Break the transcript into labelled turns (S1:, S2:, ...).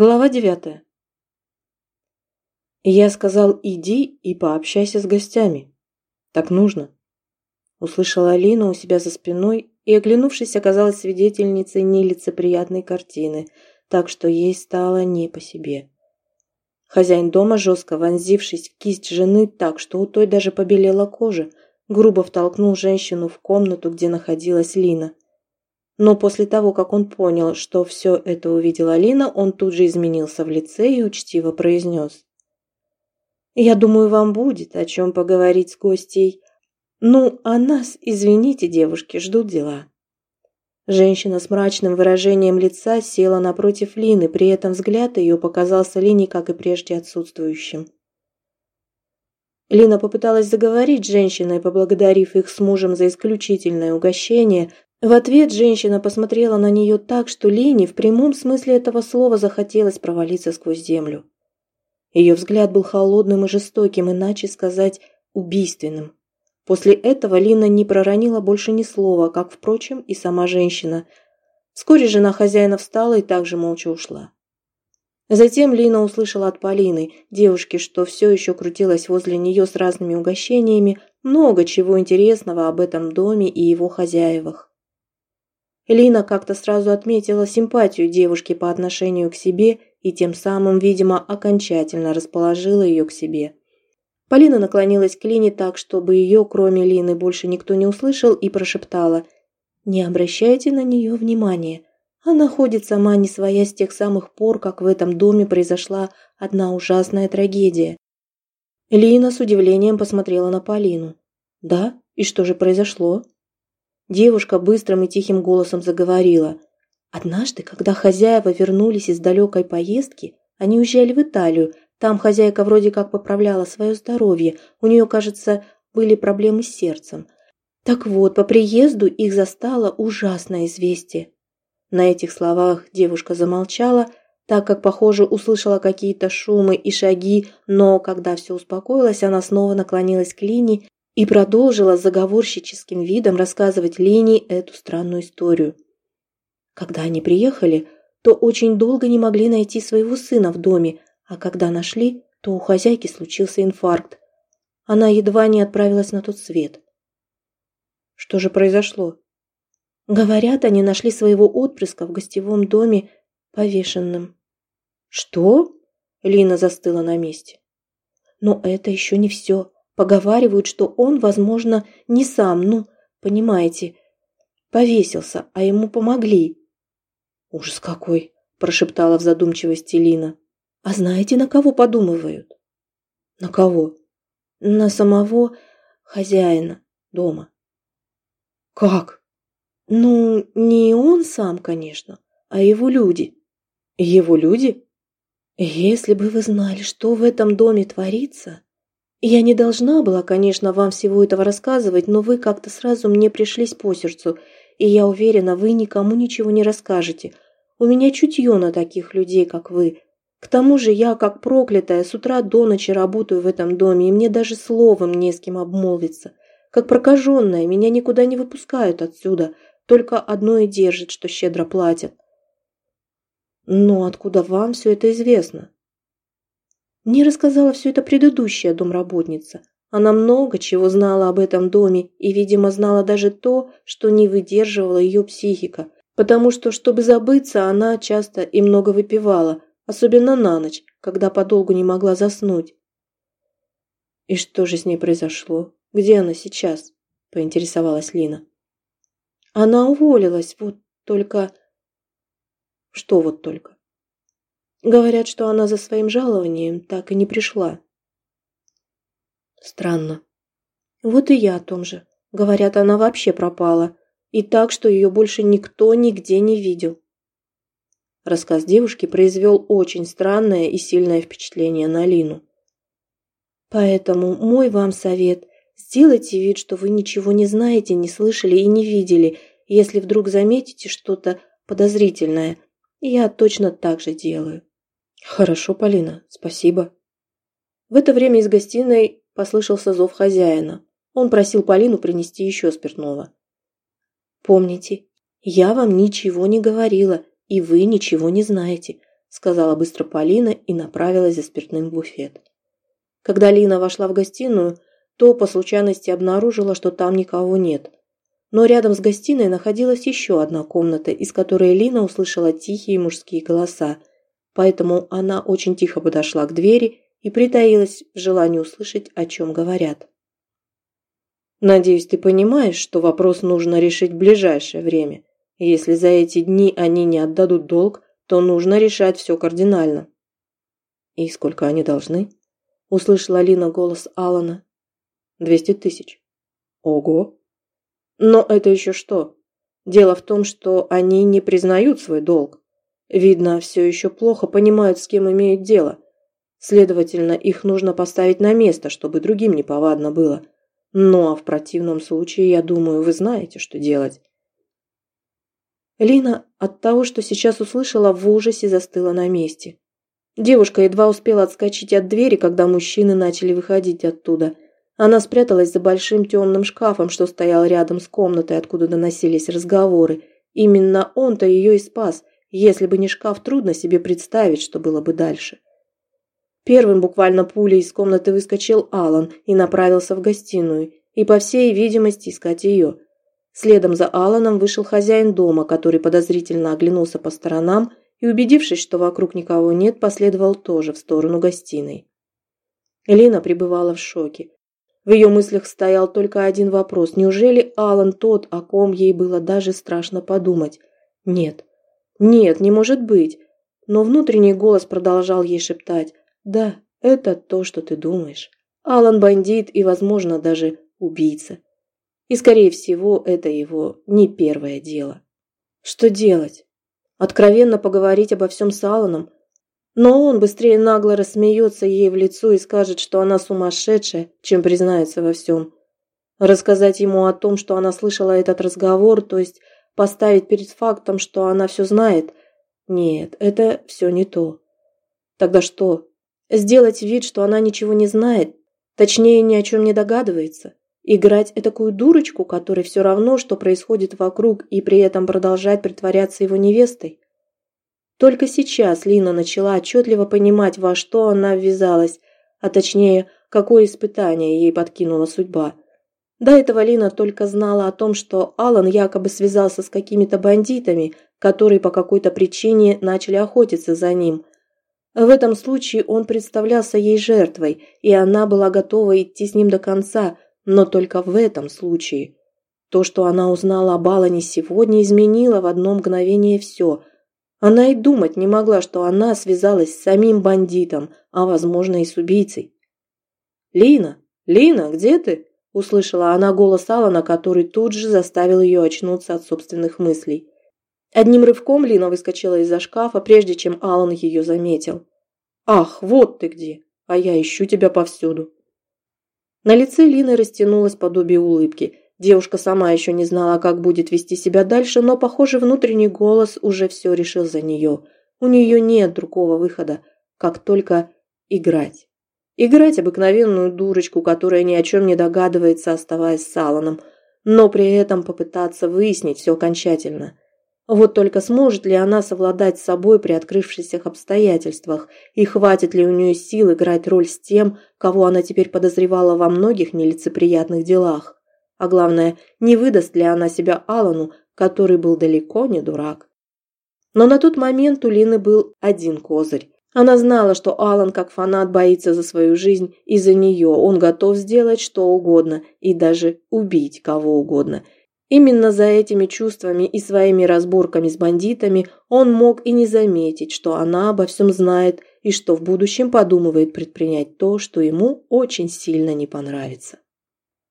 S1: Глава девятая. Я сказал, иди и пообщайся с гостями. Так нужно. Услышала Алина у себя за спиной и, оглянувшись, оказалась свидетельницей нелицеприятной картины, так что ей стало не по себе. Хозяин дома, жестко вонзившись в кисть жены так, что у той даже побелела кожа, грубо втолкнул женщину в комнату, где находилась Лина – но после того, как он понял, что все это увидела Алина, он тут же изменился в лице и учтиво произнес. «Я думаю, вам будет о чем поговорить с гостей. Ну, а нас, извините, девушки, ждут дела». Женщина с мрачным выражением лица села напротив Лины, при этом взгляд ее показался Лине, как и прежде, отсутствующим. Лина попыталась заговорить с женщиной, поблагодарив их с мужем за исключительное угощение, в ответ женщина посмотрела на нее так, что Лене в прямом смысле этого слова захотелось провалиться сквозь землю. Ее взгляд был холодным и жестоким, иначе сказать, убийственным. После этого Лина не проронила больше ни слова, как, впрочем, и сама женщина. Вскоре жена хозяина встала и также молча ушла. Затем Лина услышала от Полины, девушки, что все еще крутилась возле нее с разными угощениями, много чего интересного об этом доме и его хозяевах. Лина как-то сразу отметила симпатию девушки по отношению к себе и тем самым, видимо, окончательно расположила ее к себе. Полина наклонилась к Лине так, чтобы ее, кроме Лины, больше никто не услышал и прошептала «Не обращайте на нее внимания. Она ходит сама не своя с тех самых пор, как в этом доме произошла одна ужасная трагедия». Лина с удивлением посмотрела на Полину. «Да? И что же произошло?» Девушка быстрым и тихим голосом заговорила. Однажды, когда хозяева вернулись из далекой поездки, они уезжали в Италию. Там хозяйка вроде как поправляла свое здоровье. У нее, кажется, были проблемы с сердцем. Так вот, по приезду их застало ужасное известие. На этих словах девушка замолчала, так как, похоже, услышала какие-то шумы и шаги, но когда все успокоилось, она снова наклонилась к Лине и продолжила с заговорщическим видом рассказывать Лене эту странную историю. Когда они приехали, то очень долго не могли найти своего сына в доме, а когда нашли, то у хозяйки случился инфаркт. Она едва не отправилась на тот свет. Что же произошло? Говорят, они нашли своего отпрыска в гостевом доме повешенным. Что? Лина застыла на месте. Но это еще не все. Поговаривают, что он, возможно, не сам, ну, понимаете, повесился, а ему помогли. «Ужас какой!» – прошептала в задумчивости Лина. «А знаете, на кого подумывают?» «На кого?» «На самого хозяина дома». «Как?» «Ну, не он сам, конечно, а его люди». «Его люди?» «Если бы вы знали, что в этом доме творится...» Я не должна была, конечно, вам всего этого рассказывать, но вы как-то сразу мне пришлись по сердцу, и я уверена, вы никому ничего не расскажете. У меня чутье на таких людей, как вы. К тому же я, как проклятая, с утра до ночи работаю в этом доме, и мне даже словом не с кем обмолвиться. Как прокаженная, меня никуда не выпускают отсюда, только одно и держит, что щедро платят. Но откуда вам все это известно? Мне рассказала все это предыдущая домработница. Она много чего знала об этом доме и, видимо, знала даже то, что не выдерживала ее психика, потому что, чтобы забыться, она часто и много выпивала, особенно на ночь, когда подолгу не могла заснуть. «И что же с ней произошло? Где она сейчас?» – поинтересовалась Лина. «Она уволилась, вот только...» «Что вот только?» Говорят, что она за своим жалованием так и не пришла. Странно. Вот и я о том же. Говорят, она вообще пропала. И так, что ее больше никто нигде не видел. Рассказ девушки произвел очень странное и сильное впечатление на Лину. Поэтому мой вам совет – сделайте вид, что вы ничего не знаете, не слышали и не видели, если вдруг заметите что-то подозрительное. Я точно так же делаю. «Хорошо, Полина, спасибо». В это время из гостиной послышался зов хозяина. Он просил Полину принести еще спиртного. «Помните, я вам ничего не говорила, и вы ничего не знаете. сказала быстро Полина и направилась за спиртным в буфет. Когда Лина вошла в гостиную, то по случайности обнаружила, что там никого нет. Но рядом с гостиной находилась еще одна комната, из которой Лина услышала тихие мужские голоса, поэтому она очень тихо подошла к двери и притаилась в желании услышать, о чем говорят. «Надеюсь, ты понимаешь, что вопрос нужно решить в ближайшее время. Если за эти дни они не отдадут долг, то нужно решать все кардинально». «И сколько они должны?» – услышала Лина голос Алана. «Двести тысяч». «Ого!» «Но это еще что? Дело в том, что они не признают свой долг. Видно, все еще плохо понимают, с кем имеют дело. Следовательно, их нужно поставить на место, чтобы другим не повадно было. Ну а в противном случае, я думаю, вы знаете, что делать. Лина от того, что сейчас услышала, в ужасе застыла на месте. Девушка едва успела отскочить от двери, когда мужчины начали выходить оттуда. Она спряталась за большим темным шкафом, что стоял рядом с комнатой, откуда доносились разговоры. Именно он-то ее и спас. Если бы не шкаф, трудно себе представить, что было бы дальше. Первым буквально пулей из комнаты выскочил Алан и направился в гостиную, и, по всей видимости, искать ее. Следом за Аланом вышел хозяин дома, который подозрительно оглянулся по сторонам и, убедившись, что вокруг никого нет, последовал тоже в сторону гостиной. Лина пребывала в шоке. В ее мыслях стоял только один вопрос. Неужели Алан тот, о ком ей было даже страшно подумать? Нет. Нет, не может быть. Но внутренний голос продолжал ей шептать. Да, это то, что ты думаешь. Алан бандит и, возможно, даже убийца. И, скорее всего, это его не первое дело. Что делать? Откровенно поговорить обо всем с Аланом? Но он быстрее нагло рассмеется ей в лицо и скажет, что она сумасшедшая, чем признается во всем. Рассказать ему о том, что она слышала этот разговор, то есть поставить перед фактом, что она все знает. Нет, это все не то. Тогда что? Сделать вид, что она ничего не знает, точнее, ни о чем не догадывается. Играть такую дурочку, которой все равно, что происходит вокруг, и при этом продолжать притворяться его невестой. Только сейчас Лина начала отчетливо понимать, во что она ввязалась, а точнее, какое испытание ей подкинула судьба. До этого Лина только знала о том, что Алан якобы связался с какими-то бандитами, которые по какой-то причине начали охотиться за ним – в этом случае он представлялся ей жертвой, и она была готова идти с ним до конца, но только в этом случае. То, что она узнала об Алане сегодня, изменило в одно мгновение все. Она и думать не могла, что она связалась с самим бандитом, а, возможно, и с убийцей. «Лина! Лина, где ты?» – услышала она голос Алана, который тут же заставил ее очнуться от собственных мыслей. Одним рывком Лина выскочила из-за шкафа, прежде чем Алан ее заметил. «Ах, вот ты где! А я ищу тебя повсюду!» На лице Лины растянулось подобие улыбки. Девушка сама еще не знала, как будет вести себя дальше, но, похоже, внутренний голос уже все решил за нее. У нее нет другого выхода, как только играть. Играть обыкновенную дурочку, которая ни о чем не догадывается, оставаясь с Алланом, но при этом попытаться выяснить все окончательно – вот только сможет ли она совладать с собой при открывшихся обстоятельствах, и хватит ли у нее сил играть роль с тем, кого она теперь подозревала во многих нелицеприятных делах. А главное, не выдаст ли она себя Алану, который был далеко не дурак. Но на тот момент у Лины был один козырь. Она знала, что Алан как фанат боится за свою жизнь и за нее. Он готов сделать что угодно и даже убить кого угодно – Именно за этими чувствами и своими разборками с бандитами он мог и не заметить, что она обо всем знает и что в будущем подумывает предпринять то, что ему очень сильно не понравится.